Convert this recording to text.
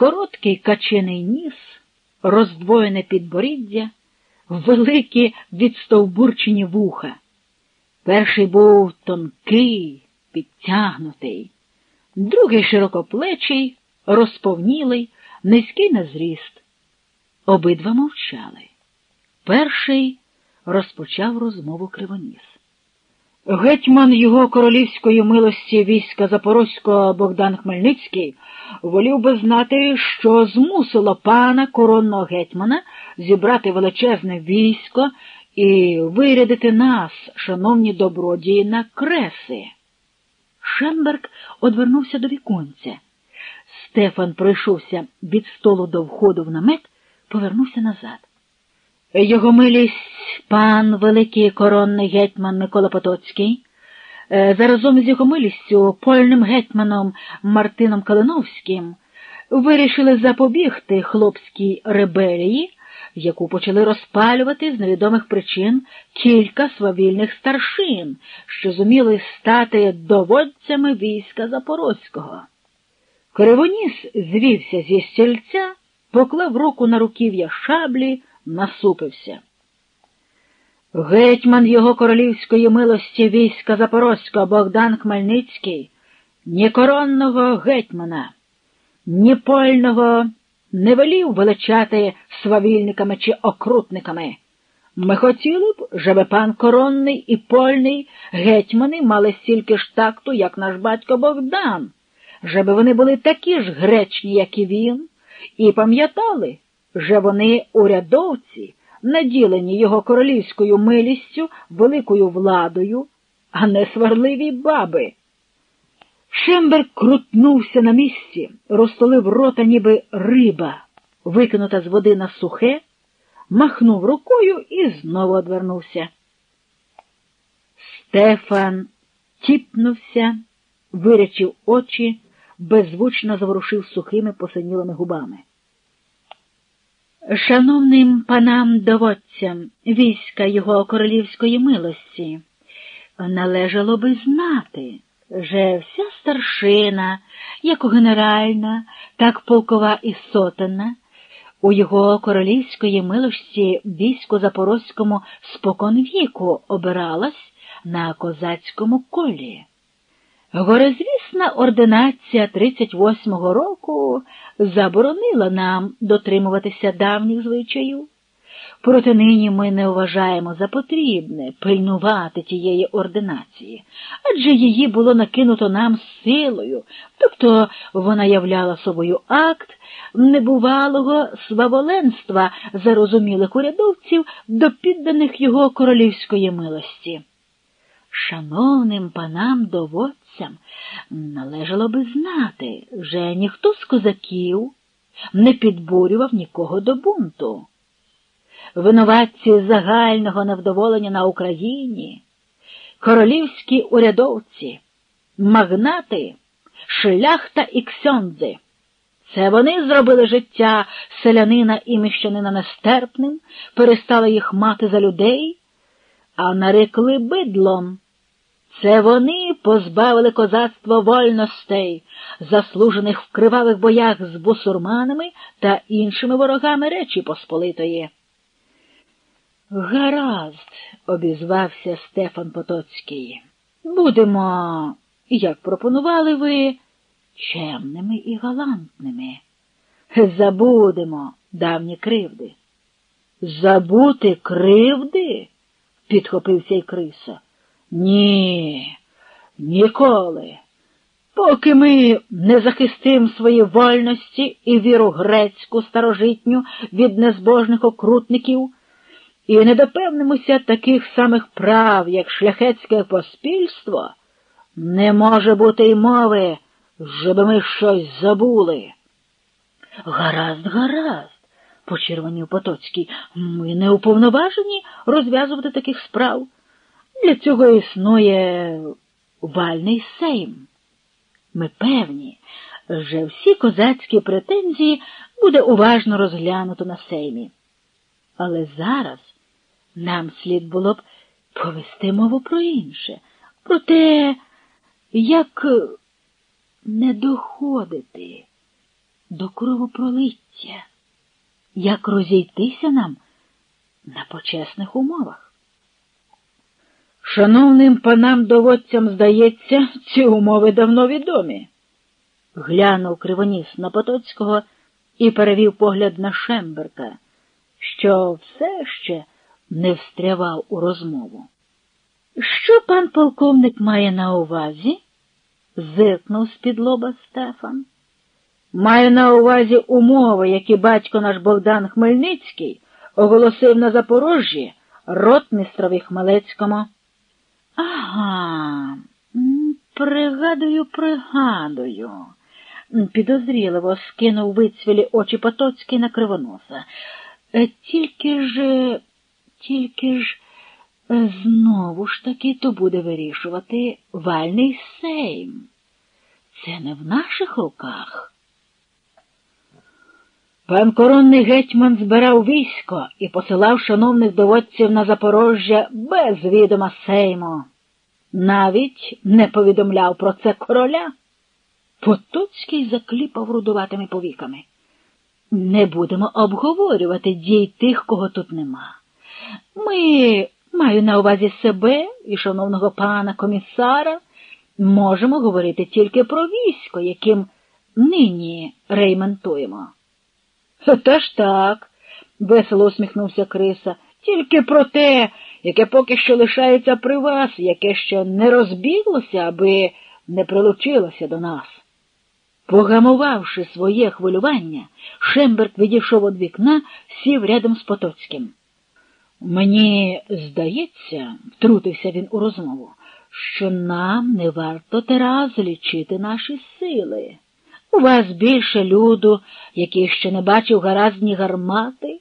короткий качений ніс, роздвоєне підборіддя, великі відстовбурчені вуха. Перший був тонкий, підтягнутий, другий широкоплечий, розповнілий, низький на зріст. Обидва мовчали. Перший розпочав розмову Кривоніс. Гетьман його королівської милості війська Запорозького Богдан Хмельницький волів би знати, що змусило пана коронного гетьмана зібрати величезне військо і вирядити нас, шановні добродії, на креси. Шемберг одвернувся до віконця. Стефан пройшовся від столу до входу в намет, повернувся назад. Його милість пан великий коронний гетьман Микола Потоцький, е, заразом з його милістю польним гетьманом Мартином Калиновським вирішили запобігти хлопській ребелії, яку почали розпалювати з невідомих причин кілька свавільних старшин, що зуміли стати доводцями війська Запорозького. Кривоніс звівся зі стільця, поклав руку на руків'я шаблі насупився. Гетьман його королівської милості війська Запорозького Богдан Хмельницький, ні коронного гетьмана, ні польного не велів величати свавільниками чи окрутниками. Ми хотіли б, щоб пан коронний і польний гетьмани мали стільки ж такту, як наш батько Богдан, щоб вони були такі ж гречні, як і він, і пам'ятали, вже вони урядовці, наділені його королівською милістю, великою владою, а не сварливі баби. Шембер крутнувся на місці, розтолив рота, ніби риба, викинута з води на сухе, махнув рукою і знову одвернувся. Стефан тіпнувся, вирячив очі, беззвучно заворушив сухими посинілими губами. Шановним панам доводцям війська його королівської милості, належало би знати, що вся старшина, як генеральна, так полкова і сотенна, у його королівської милості війську Запорозькому спокон віку обиралась на козацькому колі. Горозвісна ординація 38-го року заборонила нам дотримуватися давніх звичаїв. Проте нині ми не вважаємо за потрібне пильнувати тієї ординації, адже її було накинуто нам силою, тобто вона являла собою акт небувалого сваволенства зарозумілих урядовців до підданих його королівської милості. Шановним панам доводцям належало би знати, що ніхто з козаків не підбурював нікого до бунту. Винуватці загального невдоволення на Україні, королівські урядовці, магнати, шляхта і ксьондзи. Це вони зробили життя селянина і міщанина нестерпним, перестали їх мати за людей а нарекли бидлом. Це вони позбавили козацтво вольностей, заслужених в кривавих боях з бусурманами та іншими ворогами Речі Посполитої. Гаразд, обізвався Стефан Потоцький. Будемо, як пропонували ви, чемними і галантними. Забудемо давні кривди. Забути кривди? Підхопився й Криса. Ні, ніколи. Поки ми не захистимо свої вольності і віру грецьку старожитню від незбожних окрутників, і не допевнимося таких самих прав, як шляхетське поспільство, не може бути й мови, щоб ми щось забули. Гаразд, гаразд почервонів Потоцький. Ми не уповноважені розв'язувати таких справ. Для цього існує вальний сейм. Ми певні, що всі козацькі претензії буде уважно розглянуто на сеймі. Але зараз нам слід було б повести мову про інше, про те, як не доходити до кровопролиття. Як розійтися нам на почесних умовах? Шановним панам доводцям, здається, ці умови давно відомі. Глянув кривоніс на Потоцького і перевів погляд на Шемберка, що все ще не встрявав у розмову. Що пан полковник має на увазі? зиркнув з-під лоба Стефан. Маю на увазі умови, які батько наш Богдан Хмельницький оголосив на Запорожжі ротмістрові Хмелецькому. Ага, пригадую, пригадую. Підозріливо скинув вицвілі очі Потоцький на кривоноса. Е, тільки ж, тільки ж, е, знову ж таки то буде вирішувати вальний сейм. Це не в наших руках. Пан коронний гетьман збирав військо і посилав шановних доводців на Запорожжя без відома сейму. Навіть не повідомляв про це короля. Потоцький закліпав рудуватими повіками. Не будемо обговорювати дій тих, кого тут нема. Ми, маю на увазі себе і шановного пана комісара, можемо говорити тільки про військо, яким нині рейментуємо. Та ж так, весело усміхнувся Криса, тільки про те, яке поки що лишається при вас, яке ще не розбіглося, аби не прилучилося до нас. Погамувавши своє хвилювання, Шемберт відійшов від вікна, сів рядом з Потоцьким. Мені здається, втрутився він у розмову, що нам не варто тераз лічити наші сили. У вас більше люду, який ще не бачив гаразні гармати,